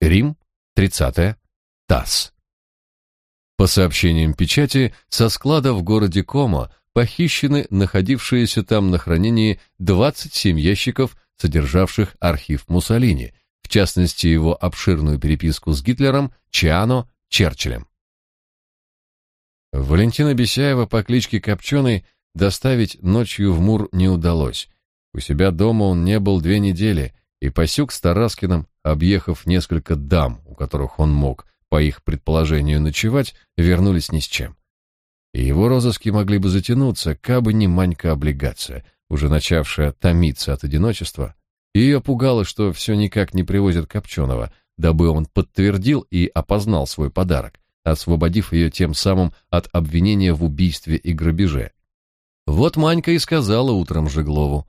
Рим, 30 ТАСС. По сообщениям печати, со склада в городе Комо похищены находившиеся там на хранении 27 ящиков, содержавших архив Муссолини, в частности его обширную переписку с Гитлером, Чиано, Черчиллем. Валентина Бесяева по кличке Копченый доставить ночью в Мур не удалось. У себя дома он не был две недели, и Пасюк с Тараскиным, объехав несколько дам, у которых он мог, по их предположению, ночевать, вернулись ни с чем. И его розыски могли бы затянуться, кабы не Манька-облигация, уже начавшая томиться от одиночества. Ее пугало, что все никак не привозят Копченого, дабы он подтвердил и опознал свой подарок, освободив ее тем самым от обвинения в убийстве и грабеже. Вот Манька и сказала утром Жеглову,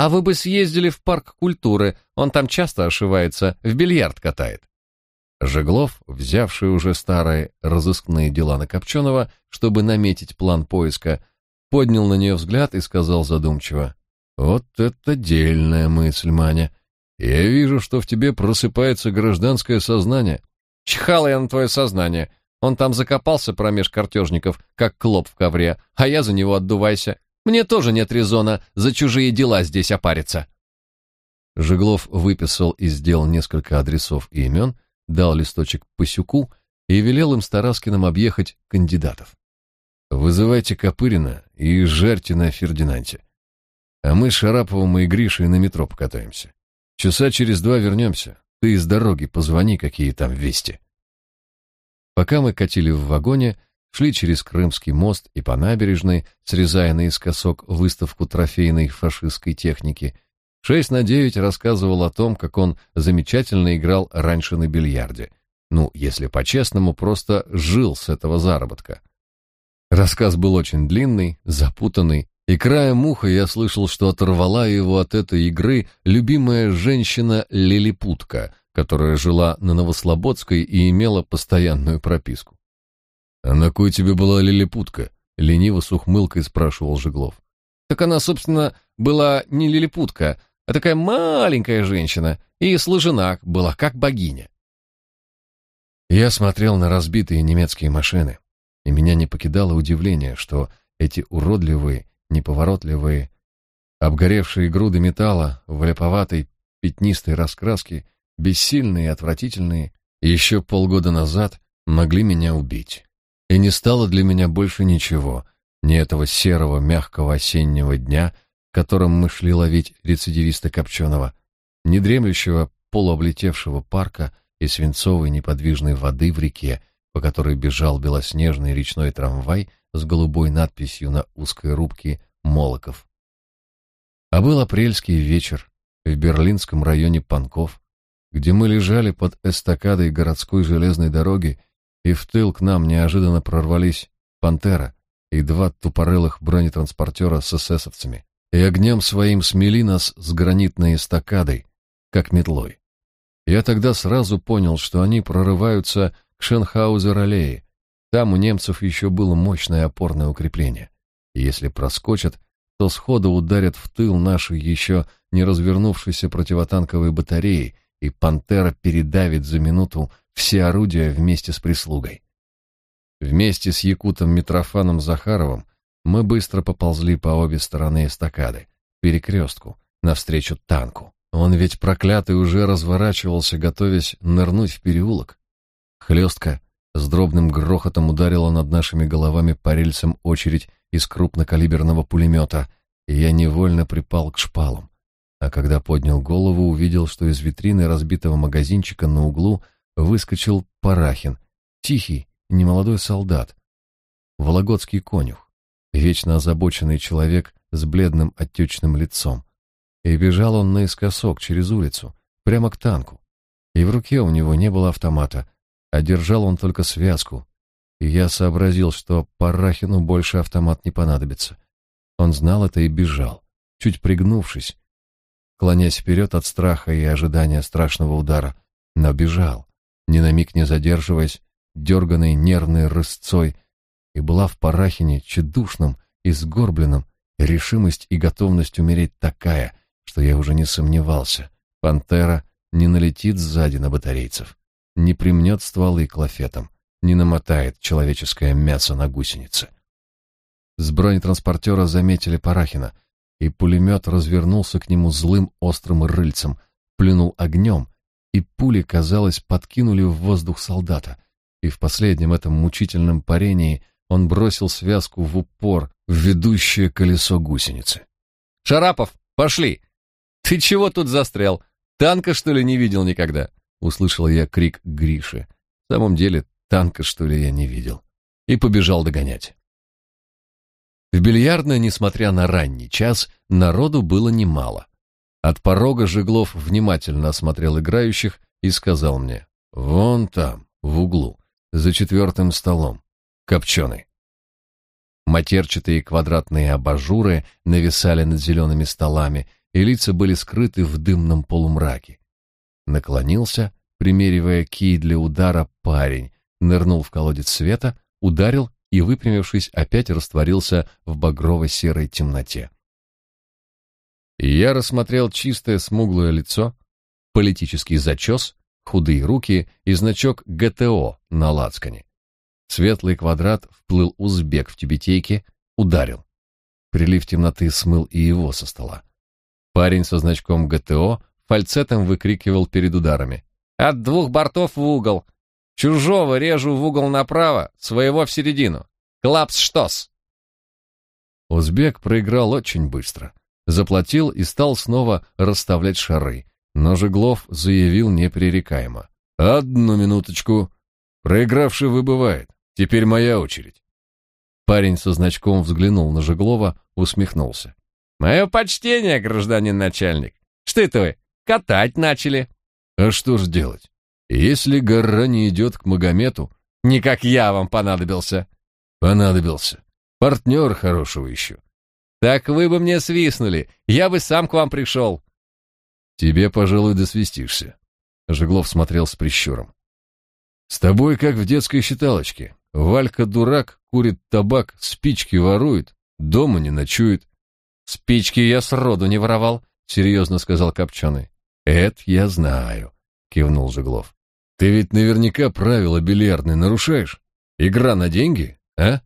«А вы бы съездили в парк культуры, он там часто ошивается, в бильярд катает». Жеглов, взявший уже старые разыскные дела на Копченого, чтобы наметить план поиска, поднял на нее взгляд и сказал задумчиво, «Вот это дельная мысль, Маня. Я вижу, что в тебе просыпается гражданское сознание». «Чихала я на твое сознание. Он там закопался промеж картежников, как клоп в ковре, а я за него отдувайся. Мне тоже нет резона за чужие дела здесь опариться». Жеглов выписал и сделал несколько адресов и имен, дал листочек Пасюку и велел им с Тараскиным объехать кандидатов. «Вызывайте Копырина и жарьте на Фердинанте. А мы с Шараповым и Гришей на метро покатаемся. Часа через два вернемся. Ты из дороги позвони, какие там вести». Пока мы катили в вагоне, шли через Крымский мост и по набережной, срезая наискосок выставку трофейной фашистской техники – Шесть на девять рассказывал о том, как он замечательно играл раньше на бильярде. Ну, если по-честному, просто жил с этого заработка. Рассказ был очень длинный, запутанный, и краем уха я слышал, что оторвала его от этой игры любимая женщина Лилипутка, которая жила на Новослободской и имела постоянную прописку. «А на кой тебе была Лилипутка?» — лениво с ухмылкой спрашивал Жеглов. «Так она, собственно, была не Лилипутка, а такая маленькая женщина, и служена была как богиня. Я смотрел на разбитые немецкие машины, и меня не покидало удивление, что эти уродливые, неповоротливые, обгоревшие груды металла в леповатой пятнистой раскраске, бессильные и отвратительные, еще полгода назад могли меня убить. И не стало для меня больше ничего, ни этого серого мягкого осеннего дня — которым мы шли ловить рецидивиста Копченого, недремлющего полуоблетевшего парка и свинцовой неподвижной воды в реке, по которой бежал белоснежный речной трамвай с голубой надписью на узкой рубке «Молоков». А был апрельский вечер в берлинском районе Панков, где мы лежали под эстакадой городской железной дороги, и в тыл к нам неожиданно прорвались «Пантера» и два тупорылых бронетранспортера с эсэсовцами и огнем своим смели нас с гранитной эстакадой, как метлой. Я тогда сразу понял, что они прорываются к Шенхаузер-аллее. Там у немцев еще было мощное опорное укрепление. И если проскочат, то сходу ударят в тыл нашей еще не развернувшейся противотанковой батареи, и «Пантера» передавит за минуту все орудия вместе с прислугой. Вместе с Якутом Митрофаном Захаровым мы быстро поползли по обе стороны эстакады, перекрестку, навстречу танку. Он ведь проклятый уже разворачивался, готовясь нырнуть в переулок. Хлестка с дробным грохотом ударила над нашими головами по рельсам очередь из крупнокалиберного пулемета, и я невольно припал к шпалам. А когда поднял голову, увидел, что из витрины разбитого магазинчика на углу выскочил Парахин, тихий, немолодой солдат, вологодский конюх вечно озабоченный человек с бледным отечным лицом. И бежал он наискосок через улицу, прямо к танку. И в руке у него не было автомата, а держал он только связку. И я сообразил, что Парахину больше автомат не понадобится. Он знал это и бежал, чуть пригнувшись, клонясь вперед от страха и ожидания страшного удара, но бежал, ни на миг не задерживаясь, дерганной нервной рысцой, и была в Парахине тщедушном и сгорбленном, решимость и готовность умереть такая, что я уже не сомневался. Пантера не налетит сзади на батарейцев. не примнет стволы клафетом, не намотает человеческое мясо на гусеницы. С бронетранспортера заметили Парахина, и пулемет развернулся к нему злым острым рыльцем, плюнул огнем, и пули, казалось, подкинули в воздух солдата, и в последнем этом мучительном парении он бросил связку в упор в ведущее колесо гусеницы. «Шарапов, пошли!» «Ты чего тут застрял? Танка, что ли, не видел никогда?» Услышал я крик Гриши. В самом деле, танка, что ли, я не видел. И побежал догонять. В бильярдной, несмотря на ранний час, народу было немало. От порога Жеглов внимательно осмотрел играющих и сказал мне, «Вон там, в углу, за четвертым столом, копченый». Матерчатые квадратные абажуры нависали над зелеными столами, и лица были скрыты в дымном полумраке. Наклонился, примеривая кий для удара, парень, нырнул в колодец света, ударил и, выпрямившись, опять растворился в багрово-серой темноте. Я рассмотрел чистое смуглое лицо, политический зачес, худые руки и значок ГТО на лацкане. Светлый квадрат вплыл узбек в тюбетейке, ударил. Прилив темноты смыл и его со стола. Парень со значком ГТО фальцетом выкрикивал перед ударами. «От двух бортов в угол! Чужого режу в угол направо, своего в середину! Клапс-штос!» Узбек проиграл очень быстро. Заплатил и стал снова расставлять шары. Но Жеглов заявил непререкаемо. «Одну минуточку. Проигравший выбывает. Теперь моя очередь». Парень со значком взглянул на Жеглова, усмехнулся. «Мое почтение, гражданин начальник. Что это вы, катать начали?» «А что ж делать? Если гора не идет к Магомету...» «Не как я вам понадобился». «Понадобился. Партнер хорошего ищу». «Так вы бы мне свистнули, я бы сам к вам пришел». «Тебе, пожалуй, досвистишься». Жеглов смотрел с прищуром. «С тобой, как в детской считалочке. Валька дурак, курит табак, спички ворует, дома не ночует». «Спички я сроду не воровал», — серьезно сказал Копченый. «Это я знаю», — кивнул Жеглов. «Ты ведь наверняка правила бильярдные нарушаешь. Игра на деньги, а?»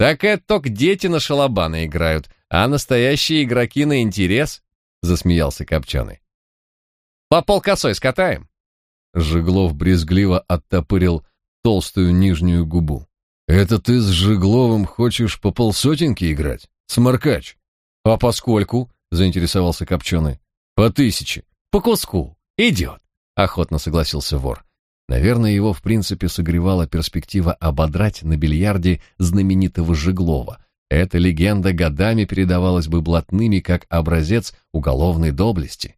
«Так это только дети на шалабаны играют, а настоящие игроки на интерес», — засмеялся Копченый. «По полкосой скатаем». Жеглов брезгливо оттопырил толстую нижнюю губу. «Это ты с Жегловым хочешь по полсотенки играть? Сморкач!» «А поскольку?» — заинтересовался Копченый. «По тысяче». «По куску. Идет», — охотно согласился вор. Наверное, его в принципе согревала перспектива ободрать на бильярде знаменитого Жеглова. Эта легенда годами передавалась бы блатными как образец уголовной доблести.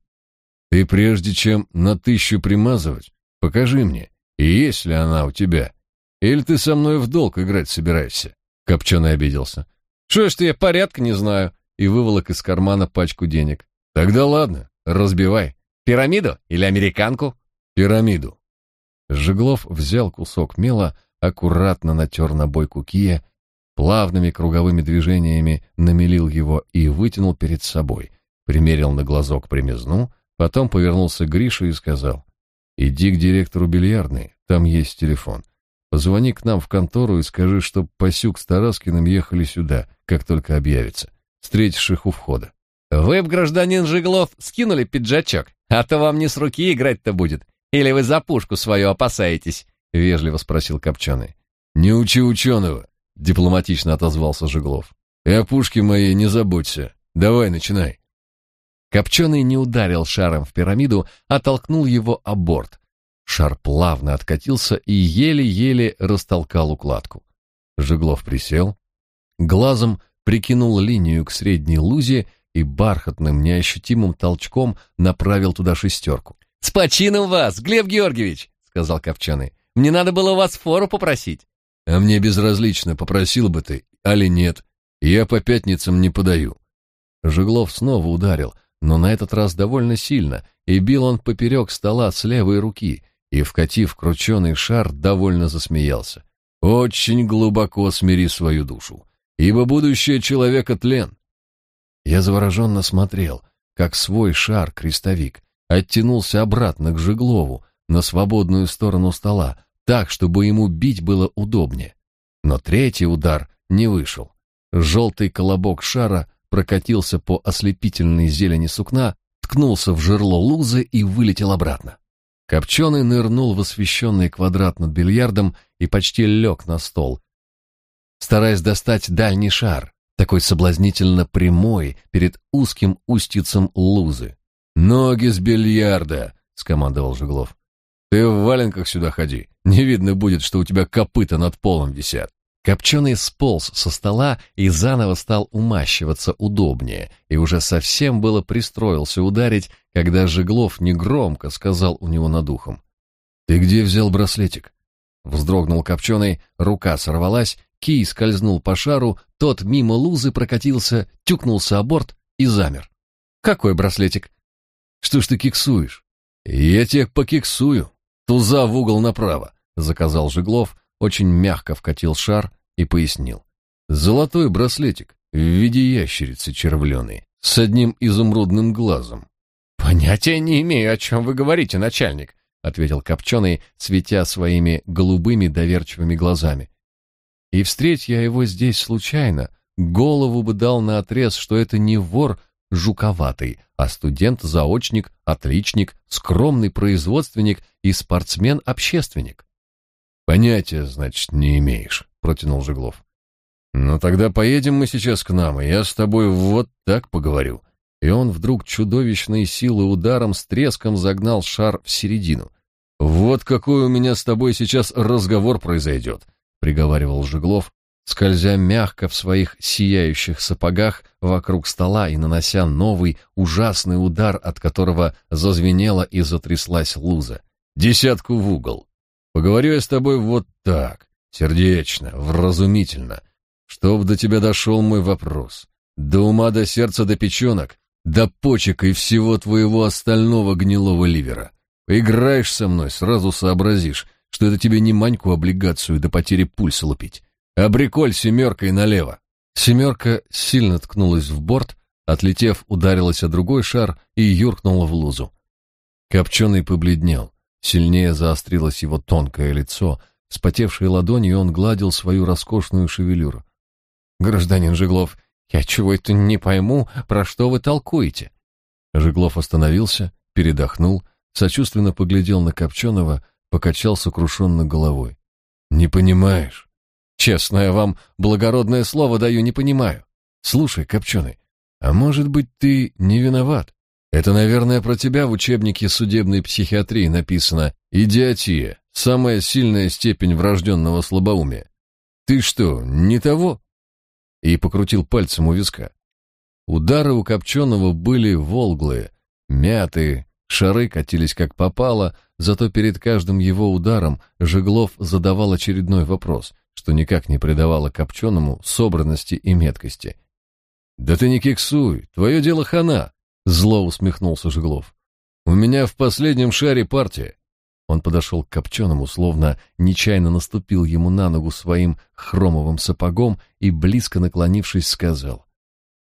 «Ты прежде чем на тысячу примазывать, покажи мне, есть ли она у тебя. Или ты со мной в долг играть собираешься?» Копченый обиделся. «Что ж ты, я порядка не знаю и выволок из кармана пачку денег. Тогда ладно, разбивай. Пирамиду или американку? Пирамиду. Жеглов взял кусок мела, аккуратно натер на бойку кия, плавными круговыми движениями намелил его и вытянул перед собой, примерил на глазок примизну, потом повернулся к Грише и сказал, «Иди к директору бильярдной, там есть телефон. Позвони к нам в контору и скажи, что Пасюк с Тараскиным ехали сюда, как только объявится встретишь их у входа. Вы б, гражданин Жиглов, скинули пиджачок, а то вам не с руки играть-то будет. Или вы за пушку свою опасаетесь? Вежливо спросил Копченый. Не учи ученого, дипломатично отозвался Жиглов. И о пушке моей не забудься. Давай, начинай. Копченый не ударил шаром в пирамиду, а толкнул его о борт. Шар плавно откатился и еле-еле растолкал укладку. Жиглов присел, глазом прикинул линию к средней лузе и бархатным, неощутимым толчком направил туда шестерку. «С почином вас, Глеб Георгиевич!» — сказал Копченый. «Мне надо было вас фору попросить». «А мне безразлично, попросил бы ты, али нет. Я по пятницам не подаю». Жеглов снова ударил, но на этот раз довольно сильно, и бил он поперек стола с левой руки, и, вкатив крученый шар, довольно засмеялся. «Очень глубоко смири свою душу ибо будущее человека тлен. Я завороженно смотрел, как свой шар-крестовик оттянулся обратно к Жеглову, на свободную сторону стола, так, чтобы ему бить было удобнее. Но третий удар не вышел. Желтый колобок шара прокатился по ослепительной зелени сукна, ткнулся в жерло лузы и вылетел обратно. Копченый нырнул в освещенный квадрат над бильярдом и почти лег на стол, стараясь достать дальний шар, такой соблазнительно прямой перед узким устицем лузы. «Ноги с бильярда!» — скомандовал Жеглов. «Ты в валенках сюда ходи. Не видно будет, что у тебя копыта над полом висят». Копченый сполз со стола и заново стал умащиваться удобнее, и уже совсем было пристроился ударить, когда Жеглов негромко сказал у него над ухом. «Ты где взял браслетик?» Вздрогнул Копченый, рука сорвалась, кий скользнул по шару, тот мимо лузы прокатился, тюкнулся о борт и замер. «Какой браслетик?» «Что ж ты киксуешь?» «Я тебе покиксую. Туза в угол направо», — заказал Жеглов, очень мягко вкатил шар и пояснил. Золотой браслетик в виде ящерицы червленой с одним изумрудным глазом. «Понятия не имею, о чем вы говорите, начальник», — ответил Копченый, светя своими голубыми доверчивыми глазами. «И встреть я его здесь случайно, голову бы дал на отрез, что это не вор жуковатый, а студент-заочник, отличник, скромный производственник и спортсмен-общественник. Понятия, значит, не имеешь, протянул Жеглов. Ну тогда поедем мы сейчас к нам, и я с тобой вот так поговорю. И он вдруг чудовищной силой ударом с треском загнал шар в середину. Вот какой у меня с тобой сейчас разговор произойдет, приговаривал Жеглов, скользя мягко в своих сияющих сапогах вокруг стола и нанося новый ужасный удар, от которого зазвенела и затряслась луза. Десятку в угол. Поговорю я с тобой вот так, сердечно, вразумительно, чтоб до тебя дошел мой вопрос. До ума, до сердца, до печенок, до почек и всего твоего остального гнилого ливера. Поиграешь со мной, сразу сообразишь, что это тебе не маньку облигацию до потери пульса лупить, а бриколь семеркой налево. Семерка сильно ткнулась в борт, отлетев, ударилась о другой шар и юркнула в лузу. Копченый побледнел. Сильнее заострилось его тонкое лицо, спотевшей ладонью он гладил свою роскошную шевелюру. «Гражданин Жиглов, я чего это не пойму, про что вы толкуете?» Жиглов остановился, передохнул, сочувственно поглядел на Копченого, покачал сокрушенно головой. «Не понимаешь?» «Честное вам благородное слово даю, не понимаю. Слушай, Копченый, а может быть, ты не виноват? Это, наверное, про тебя в учебнике судебной психиатрии написано «Идиотия. Самая сильная степень врожденного слабоумия». Ты что, не того?» И покрутил пальцем у виска. Удары у Копченого были волглые, мятые, шары катились как попало, зато перед каждым его ударом Жеглов задавал очередной вопрос, что никак не придавало Копченому собранности и меткости. «Да ты не кексуй, твое дело хана!» Зло усмехнулся Жеглов. У меня в последнем шаре партия. Он подошел к Копченому, словно нечаянно наступил ему на ногу своим хромовым сапогом и, близко наклонившись, сказал.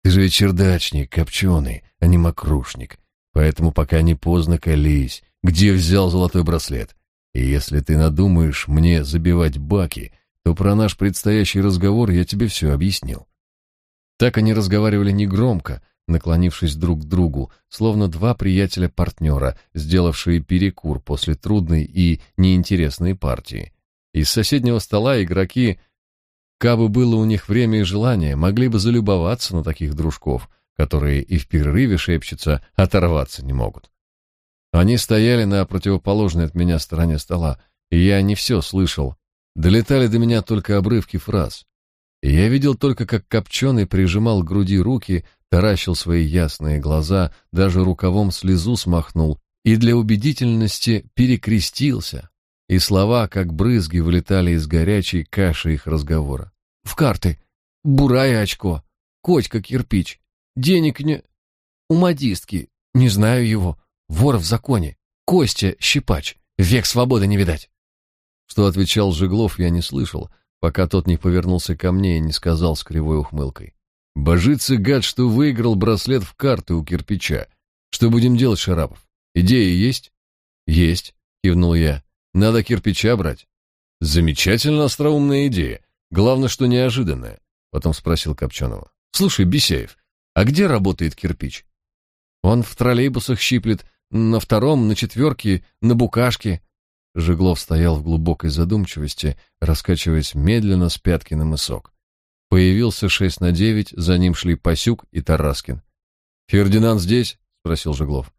«Ты же чердачник, Копченый, а не мокрушник, поэтому пока не поздно колись. Где взял золотой браслет? И если ты надумаешь мне забивать баки, то про наш предстоящий разговор я тебе все объяснил». Так они разговаривали негромко, наклонившись друг к другу, словно два приятеля-партнера, сделавшие перекур после трудной и неинтересной партии. Из соседнего стола игроки, кабы было у них время и желание, могли бы залюбоваться на таких дружков, которые и в перерыве шепчутся, оторваться не могут. Они стояли на противоположной от меня стороне стола, и я не все слышал. Долетали до меня только обрывки фраз. И я видел только, как Копченый прижимал к груди руки, таращил свои ясные глаза, даже рукавом слезу смахнул и для убедительности перекрестился, и слова, как брызги, вылетали из горячей каши их разговора. «В карты! Бурая очко! Котька кирпич! Денег не... У модистки! Не знаю его! Вор в законе! Костя щипач! Век свободы не видать!» Что отвечал Жеглов, я не слышал, пока тот не повернулся ко мне и не сказал с кривой ухмылкой. Божится гад, что выиграл браслет в карты у кирпича. Что будем делать, Шарапов? Идеи есть? Есть, кивнул я. Надо кирпича брать. Замечательно остроумная идея. Главное, что неожиданная. Потом спросил Копченого. Слушай, Бесяев, а где работает кирпич? Он в троллейбусах щиплет, на втором, на четверке, на букашке. Жеглов стоял в глубокой задумчивости, раскачиваясь медленно с пятки на мысок. Появился шесть на девять, за ним шли Пасюк и Тараскин. «Фердинанд здесь?» — спросил Жеглов.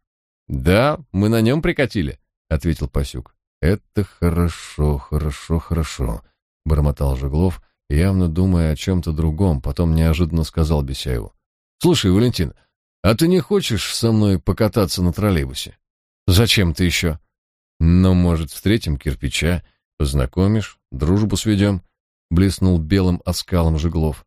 «Да, мы на нем прикатили», — ответил Пасюк. «Это хорошо, хорошо, хорошо», — бормотал Жеглов, явно думая о чем-то другом, потом неожиданно сказал Бесяеву. «Слушай, Валентин, а ты не хочешь со мной покататься на троллейбусе?» «Зачем ты еще?» «Ну, может, встретим кирпича, познакомишь, дружбу сведем», — блеснул белым оскалом Жеглов.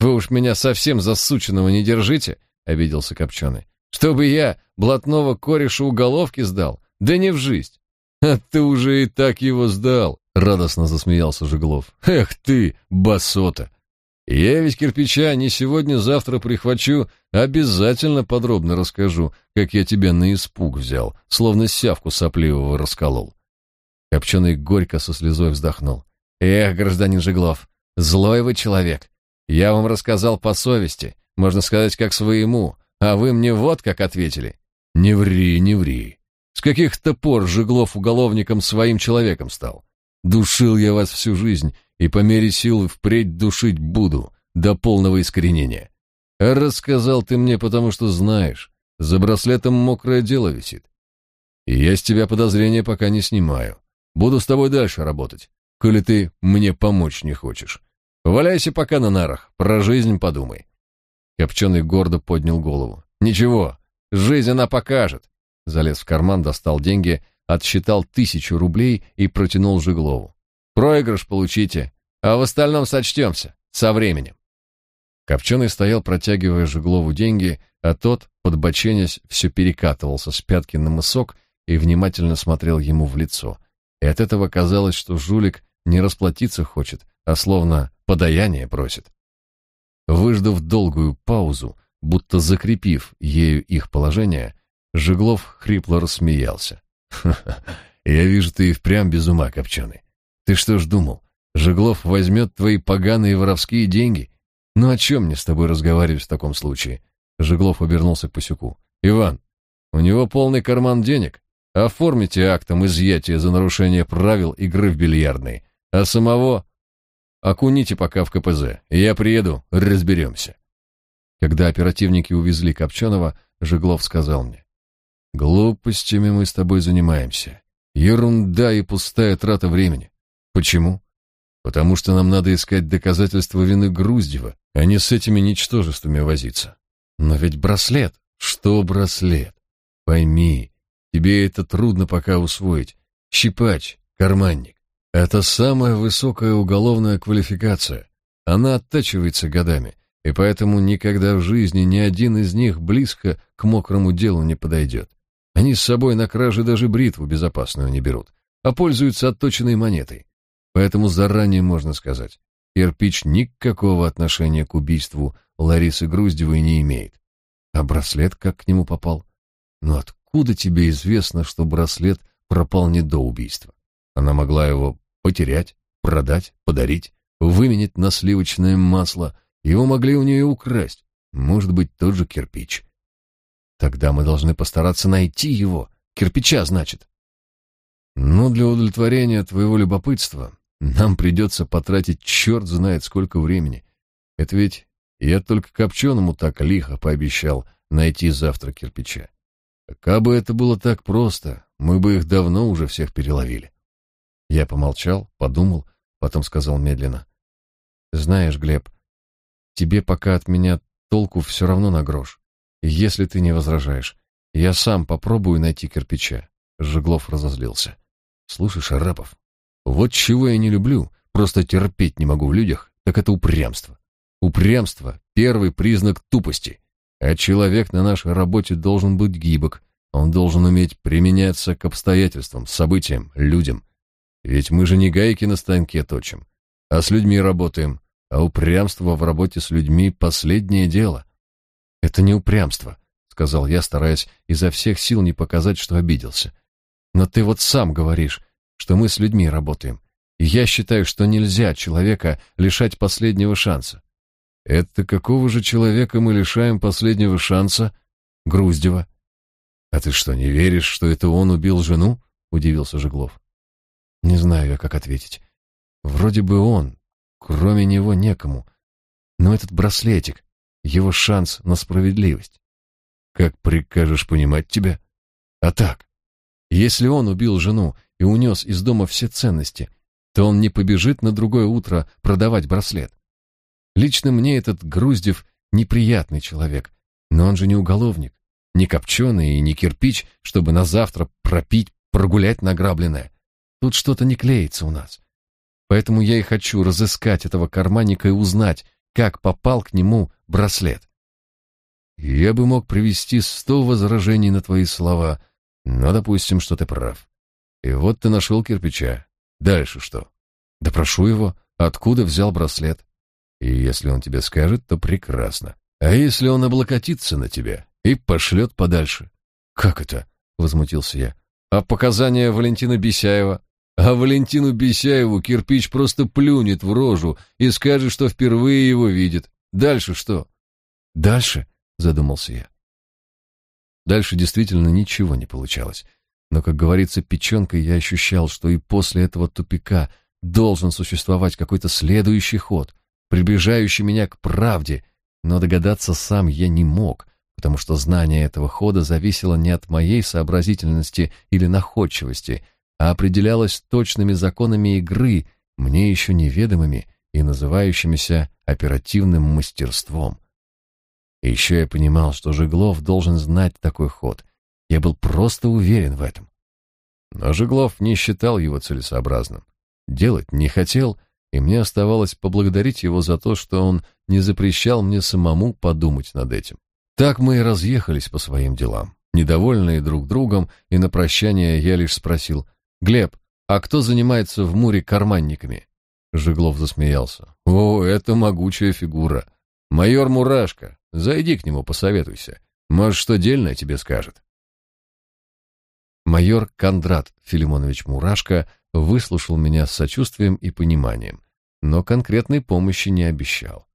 «Вы уж меня совсем засученного не держите», — обиделся Копченый. «Чтобы я блатного кореша уголовки сдал? Да не в жизнь!» «А ты уже и так его сдал!» — радостно засмеялся Жеглов. «Эх ты, басота! Я ведь кирпича не сегодня-завтра прихвачу, обязательно подробно расскажу, как я тебя на испуг взял, словно сявку сопливого расколол». Копченый горько со слезой вздохнул. «Эх, гражданин Жеглов, злой вы человек. Я вам рассказал по совести, можно сказать, как своему, а вы мне вот как ответили. Не ври, не ври. С каких-то пор Жеглов уголовником своим человеком стал. Душил я вас всю жизнь, и по мере сил впредь душить буду, до полного искоренения. Рассказал ты мне, потому что знаешь, за браслетом мокрое дело висит. И я с тебя подозрения пока не снимаю. Буду с тобой дальше работать, коли ты мне помочь не хочешь. Валяйся пока на нарах, про жизнь подумай. Копченый гордо поднял голову. «Ничего, жизнь она покажет». Залез в карман, достал деньги, отсчитал тысячу рублей и протянул Жиглову. «Проигрыш получите, а в остальном сочтемся. Со временем». Копченый стоял, протягивая Жиглову деньги, а тот, подбоченясь, все перекатывался с пятки на мысок и внимательно смотрел ему в лицо. И от этого казалось, что жулик не расплатиться хочет, а словно подаяние просит. Выждав долгую паузу, будто закрепив ею их положение, Жеглов хрипло рассмеялся. «Ха-ха, я вижу, ты и впрямь без ума, Копченый. Ты что ж думал, Жеглов возьмет твои поганые воровские деньги? Ну о чем мне с тобой разговаривать в таком случае?» Жеглов обернулся к Пасюку. «Иван, у него полный карман денег. Оформите актом изъятия за нарушение правил игры в бильярдной, а самого Окуните пока в КПЗ, я приеду, разберемся. Когда оперативники увезли Копченого, Жеглов сказал мне. Глупостями мы с тобой занимаемся. Ерунда и пустая трата времени. Почему? Потому что нам надо искать доказательства вины Груздева, а не с этими ничтожествами возиться. Но ведь браслет... Что браслет? Пойми, тебе это трудно пока усвоить. Щипач, карманник. Это самая высокая уголовная квалификация. Она оттачивается годами, и поэтому никогда в жизни ни один из них близко к мокрому делу не подойдет. Они с собой на краже даже бритву безопасную не берут, а пользуются отточенной монетой. Поэтому заранее можно сказать, кирпич никакого отношения к убийству Ларисы Груздевой не имеет. А браслет как к нему попал? Ну откуда тебе известно, что браслет пропал не до убийства? Она могла его Потерять, продать, подарить, выменять на сливочное масло. Его могли у нее украсть. Может быть, тот же кирпич. Тогда мы должны постараться найти его. Кирпича, значит. Но для удовлетворения твоего любопытства нам придется потратить черт знает сколько времени. Это ведь я только Копченому так лихо пообещал найти завтра кирпича. Кабы это было так просто, мы бы их давно уже всех переловили. Я помолчал, подумал, потом сказал медленно. «Знаешь, Глеб, тебе пока от меня толку все равно на грош. Если ты не возражаешь, я сам попробую найти кирпича». Жеглов разозлился. «Слушай, Шарапов, вот чего я не люблю, просто терпеть не могу в людях, так это упрямство. Упрямство — первый признак тупости. А человек на нашей работе должен быть гибок, он должен уметь применяться к обстоятельствам, событиям, людям. Ведь мы же не гайки на станке точим, а с людьми работаем, а упрямство в работе с людьми — последнее дело. Это не упрямство, — сказал я, стараясь изо всех сил не показать, что обиделся. Но ты вот сам говоришь, что мы с людьми работаем. И я считаю, что нельзя человека лишать последнего шанса. Это какого же человека мы лишаем последнего шанса? Груздева. А ты что, не веришь, что это он убил жену? удивился Жеглов. Не знаю я, как ответить. Вроде бы он, кроме него некому. Но этот браслетик, его шанс на справедливость. Как прикажешь понимать тебя? А так, если он убил жену и унес из дома все ценности, то он не побежит на другое утро продавать браслет. Лично мне этот Груздев неприятный человек, но он же не уголовник, не копченый и не кирпич, чтобы на завтра пропить, прогулять награбленное. Тут что-то не клеится у нас. Поэтому я и хочу разыскать этого карманника и узнать, как попал к нему браслет. Я бы мог привести сто возражений на твои слова, но допустим, что ты прав. И вот ты нашел кирпича. Дальше что? Допрошу его, откуда взял браслет. И если он тебе скажет, то прекрасно. А если он облокотится на тебя и пошлет подальше? Как это? Возмутился я. А показания Валентина Бесяева? А Валентину Бесяеву кирпич просто плюнет в рожу и скажет, что впервые его видит. Дальше что? Дальше, задумался я. Дальше действительно ничего не получалось. Но, как говорится, печенкой я ощущал, что и после этого тупика должен существовать какой-то следующий ход, приближающий меня к правде, но догадаться сам я не мог, потому что знание этого хода зависело не от моей сообразительности или находчивости, а определялось точными законами игры, мне еще неведомыми и называющимися оперативным мастерством. И еще я понимал, что Жеглов должен знать такой ход. Я был просто уверен в этом. Но Жеглов не считал его целесообразным. Делать не хотел, и мне оставалось поблагодарить его за то, что он не запрещал мне самому подумать над этим. Так мы и разъехались по своим делам, недовольные друг другом, и на прощание я лишь спросил, «Глеб, а кто занимается в Муре карманниками?» Жеглов засмеялся. «О, это могучая фигура. Майор Мурашка. Зайди к нему, посоветуйся. Может, что дельное тебе скажет». Майор Кондрат Филимонович Мурашко выслушал меня с сочувствием и пониманием, но конкретной помощи не обещал.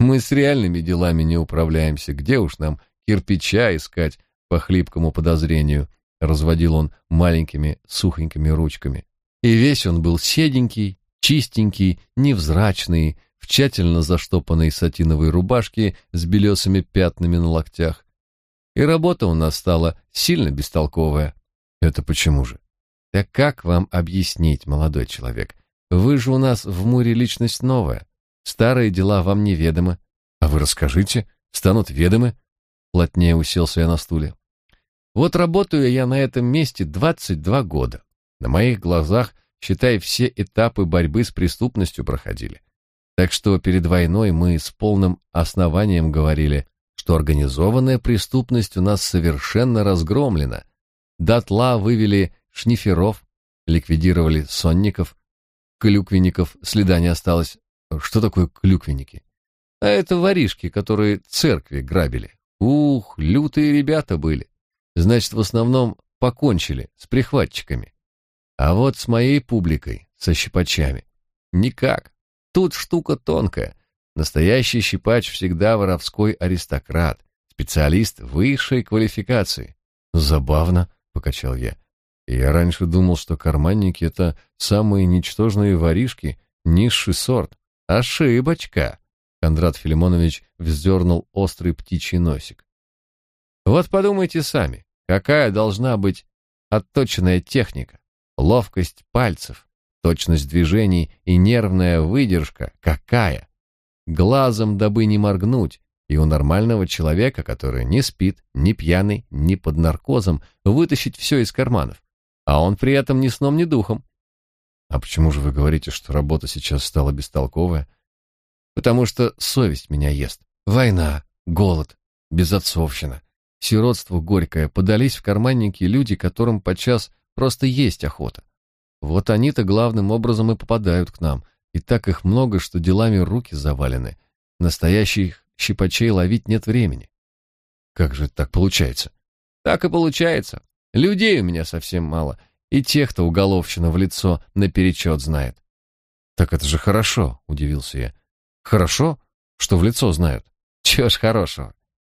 Мы с реальными делами не управляемся, где уж нам кирпича искать по хлипкому подозрению, разводил он маленькими сухонькими ручками. И весь он был седенький, чистенький, невзрачный, в тщательно заштопанной сатиновой рубашке с белесыми пятнами на локтях. И работа у нас стала сильно бестолковая. Это почему же? Так как вам объяснить, молодой человек? Вы же у нас в Муре личность новая. Старые дела вам неведомы. А вы расскажите, станут ведомы. Плотнее уселся я на стуле. Вот работаю я на этом месте 22 года. На моих глазах, считай, все этапы борьбы с преступностью проходили. Так что перед войной мы с полным основанием говорили, что организованная преступность у нас совершенно разгромлена, Дотла вывели шниферов, ликвидировали сонников, клюквенников следа не осталось. Что такое клюквенники? А это воришки, которые церкви грабили. Ух, лютые ребята были. Значит, в основном покончили с прихватчиками. А вот с моей публикой, со щипачами, никак. Тут штука тонкая. Настоящий щипач всегда воровской аристократ, специалист высшей квалификации. Забавно, — покачал я. «Я раньше думал, что карманники — это самые ничтожные воришки, низший сорт. Ошибочка!» Кондрат Филимонович вздернул острый птичий носик. «Вот подумайте сами, какая должна быть отточенная техника, ловкость пальцев, точность движений и нервная выдержка какая? Глазом дабы не моргнуть, и у нормального человека, который не спит, не пьяный, не под наркозом, вытащить все из карманов. А он при этом ни сном, ни духом. А почему же вы говорите, что работа сейчас стала бестолковая? Потому что совесть меня ест. Война, голод, безотцовщина, сиротство горькое. Подались в карманники люди, которым подчас просто есть охота. Вот они-то главным образом и попадают к нам. И так их много, что делами руки завалены. Настоящих щипачей ловить нет времени. Как же так получается? Так и получается. Людей у меня совсем мало, и тех-то уголовщина в лицо наперечет знает. Так это же хорошо, удивился я. Хорошо, что в лицо знают. Чего ж хорошего?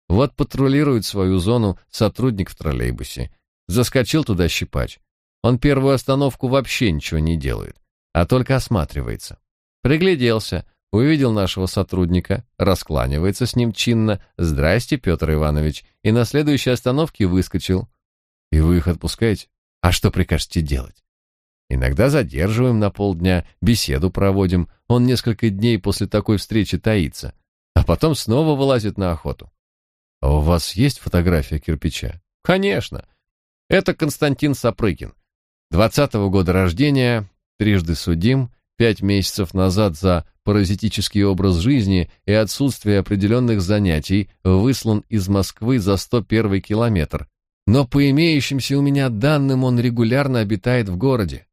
Вот патрулирует свою зону сотрудник в троллейбусе. Заскочил туда щипач. Он первую остановку вообще ничего не делает, а только осматривается. Пригляделся, увидел нашего сотрудника, раскланивается с ним чинно «Здрасте, Петр Иванович», и на следующей остановке выскочил. И вы их отпускаете? А что прикажете делать? Иногда задерживаем на полдня, беседу проводим, он несколько дней после такой встречи таится, а потом снова вылазит на охоту. А у вас есть фотография кирпича? Конечно. Это Константин Сапрыкин. Двадцатого года рождения, трижды судим, пять месяцев назад за паразитический образ жизни и отсутствие определенных занятий выслан из Москвы за 101 километр. Но по имеющимся у меня данным он регулярно обитает в городе.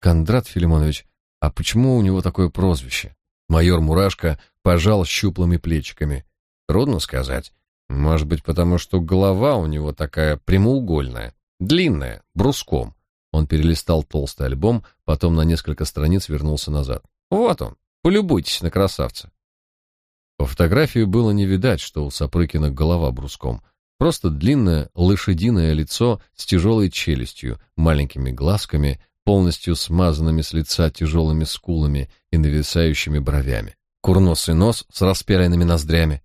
Кондрат Филимонович, а почему у него такое прозвище? Майор Мурашко пожал щуплыми плечиками. Трудно сказать. Может быть, потому что голова у него такая прямоугольная, длинная, бруском. Он перелистал толстый альбом, потом на несколько страниц вернулся назад. Вот он. Полюбуйтесь на красавца. По фотографии было не видать, что у Сапрыкина голова бруском. Просто длинное лошадиное лицо с тяжелой челюстью, маленькими глазками, полностью смазанными с лица тяжелыми скулами и нависающими бровями. Курносый нос с распяленными ноздрями.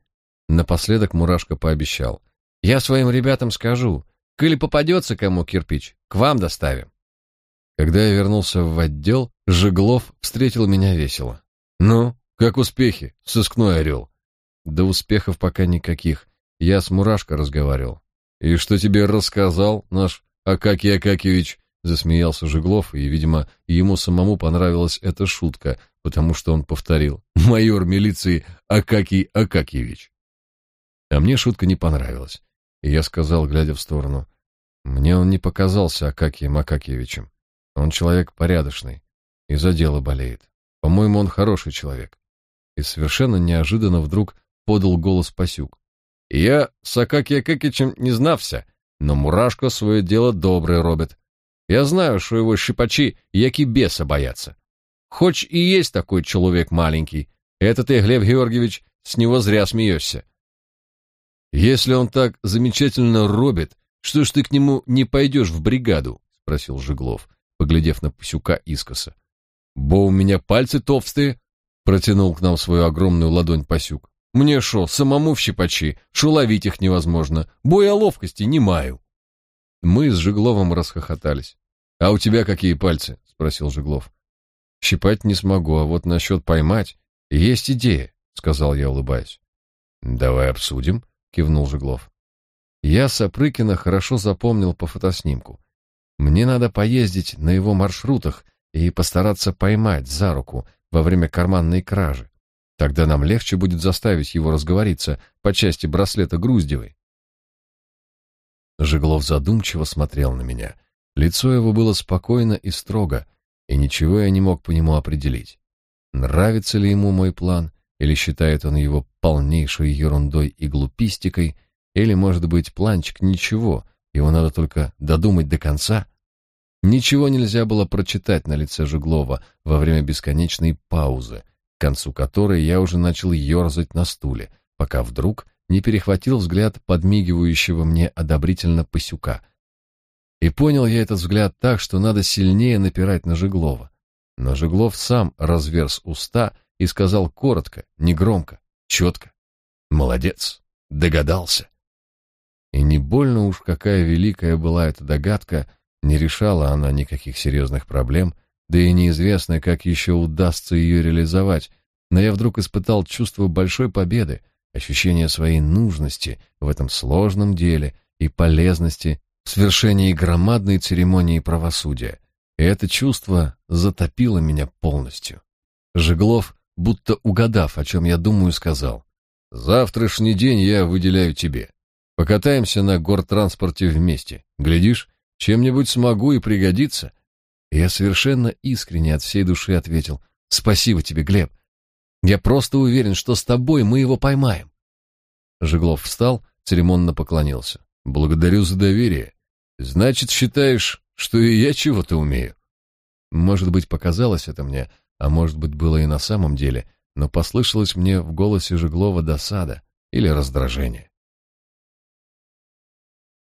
Напоследок Мурашка пообещал. «Я своим ребятам скажу, коли попадется кому кирпич, к вам доставим». Когда я вернулся в отдел, Жеглов встретил меня весело. «Ну, как успехи, сыскной орел?» «Да успехов пока никаких. Я с Мурашко разговаривал». «И что тебе рассказал наш Акакий Акакевич?» Засмеялся Жеглов, и, видимо, ему самому понравилась эта шутка, потому что он повторил «Майор милиции Акакий Акакевич». А мне шутка не понравилась, и я сказал, глядя в сторону, «Мне он не показался Акакием Акакевичем. Он человек порядочный и за дело болеет. По-моему, он хороший человек. И совершенно неожиданно вдруг подал голос Пасюк. Я с Акакия Кекичем не знався, но Мурашко свое дело доброе робит. Я знаю, что его щипачи яки беса боятся. Хоть и есть такой человек маленький, это ты, Глеб Георгиевич, с него зря смеешься. Если он так замечательно робит, что ж ты к нему не пойдешь в бригаду? спросил Жиглов поглядев на Пасюка искоса. «Бо у меня пальцы толстые!» — протянул к нам свою огромную ладонь Пасюк. «Мне шо, самому в щипачи, шо ловить их невозможно, бо я ловкости не маю!» Мы с Жигловым расхохотались. «А у тебя какие пальцы?» — спросил Жиглов. «Щипать не смогу, а вот насчет поймать есть идея», — сказал я, улыбаясь. «Давай обсудим», — кивнул Жиглов. Я Сапрыкина хорошо запомнил по фотоснимку. Мне надо поездить на его маршрутах и постараться поймать за руку во время карманной кражи. Тогда нам легче будет заставить его разговориться по части браслета Груздевой. Жеглов задумчиво смотрел на меня. Лицо его было спокойно и строго, и ничего я не мог по нему определить. Нравится ли ему мой план, или считает он его полнейшей ерундой и глупистикой, или, может быть, планчик ничего, его надо только додумать до конца. Ничего нельзя было прочитать на лице Жеглова во время бесконечной паузы, к концу которой я уже начал ерзать на стуле, пока вдруг не перехватил взгляд подмигивающего мне одобрительно Пасюка. И понял я этот взгляд так, что надо сильнее напирать на Жеглова. Но Жеглов сам разверз уста и сказал коротко, негромко, четко. «Молодец, догадался». И не больно уж какая великая была эта догадка, не решала она никаких серьезных проблем, да и неизвестно, как еще удастся ее реализовать, но я вдруг испытал чувство большой победы, ощущение своей нужности в этом сложном деле и полезности в свершении громадной церемонии правосудия. И это чувство затопило меня полностью. Жеглов, будто угадав, о чем я думаю, сказал, «Завтрашний день я выделяю тебе. Покатаемся на гортранспорте вместе. Глядишь, чем-нибудь смогу и пригодится. я совершенно искренне от всей души ответил: "Спасибо тебе, Глеб. Я просто уверен, что с тобой мы его поймаем". Жеглов встал, церемонно поклонился. "Благодарю за доверие. Значит, считаешь, что и я чего-то умею. Может быть, показалось это мне, а может быть, было и на самом деле, но послышалось мне в голосе Жеглова досада или раздражение.